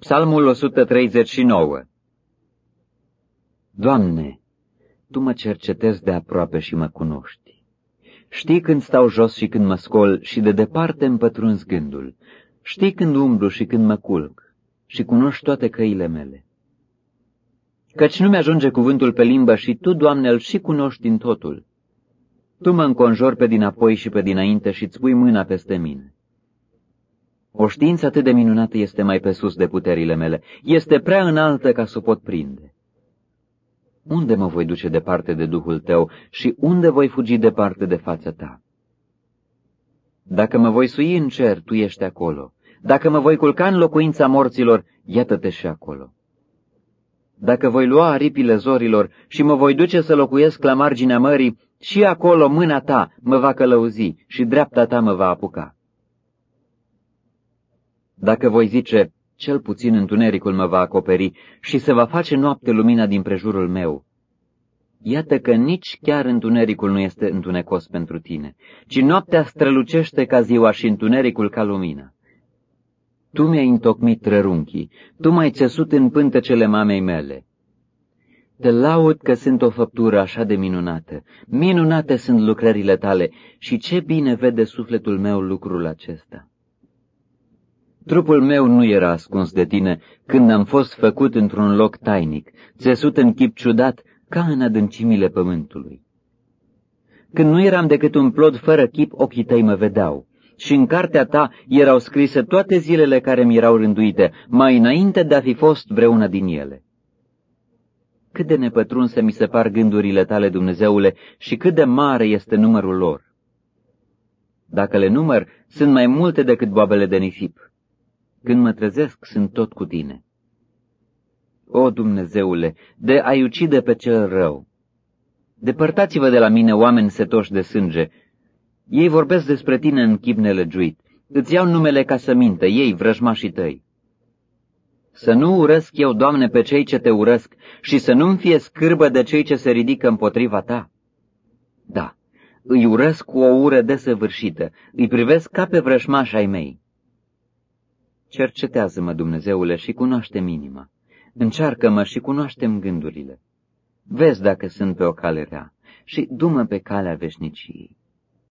Psalmul 139 Doamne, Tu mă cercetezi de aproape și mă cunoști. Știi când stau jos și când mă scol și de departe îmi pătrunzi gândul. Știi când umblu și când mă culc și cunoști toate căile mele. Căci nu mi-ajunge cuvântul pe limbă și Tu, Doamne, îl și cunoști în totul. Tu mă înconjori pe dinapoi și pe dinainte și îți pui mâna peste mine. O știință atât de minunată este mai pe sus de puterile mele, este prea înaltă ca să o pot prinde. Unde mă voi duce departe de Duhul tău și unde voi fugi departe de fața ta? Dacă mă voi sui în cer, tu ești acolo. Dacă mă voi culca în locuința morților, iată-te și acolo. Dacă voi lua aripile zorilor și mă voi duce să locuiesc la marginea mării, și acolo mâna ta mă va călăuzi și dreapta ta mă va apuca. Dacă voi zice, cel puțin întunericul mă va acoperi și se va face noapte lumina din prejurul meu. Iată că nici chiar întunericul nu este întunecos pentru tine, ci noaptea strălucește ca ziua și întunericul ca lumina. Tu mi-ai întocmit trărunchii, tu m-ai țesut în pântecele mamei mele. Te laud că sunt o făptură așa de minunată, minunate sunt lucrările tale și ce bine vede sufletul meu lucrul acesta. Trupul meu nu era ascuns de tine când am fost făcut într-un loc tainic, țesut în chip ciudat ca în adâncimile pământului. Când nu eram decât un plod fără chip, ochii tăi mă vedeau și în cartea ta erau scrise toate zilele care mi erau rânduite, mai înainte de a fi fost vreuna din ele. Cât de nepătrunse mi se par gândurile tale, Dumnezeule, și cât de mare este numărul lor. Dacă le număr, sunt mai multe decât boabele de nisip. Când mă trezesc, sunt tot cu tine. O, Dumnezeule, de a ucide pe cel rău! Depărtați-vă de la mine, oameni setoși de sânge. Ei vorbesc despre tine în chip nelegiuit. Îți iau numele ca să mintă, ei, vrăjmașii tăi. Să nu urăsc eu, Doamne, pe cei ce te urăsc și să nu-mi fie scârbă de cei ce se ridică împotriva ta. Da, îi urăsc cu o ură desăvârșită, îi privesc ca pe vrăjmași ai mei. Cercetează-mă, Dumnezeule, și cunoaște inima. Încearcă-mă și cunoaștem gândurile. Vezi dacă sunt pe o cale rea și dumă pe calea veșniciei.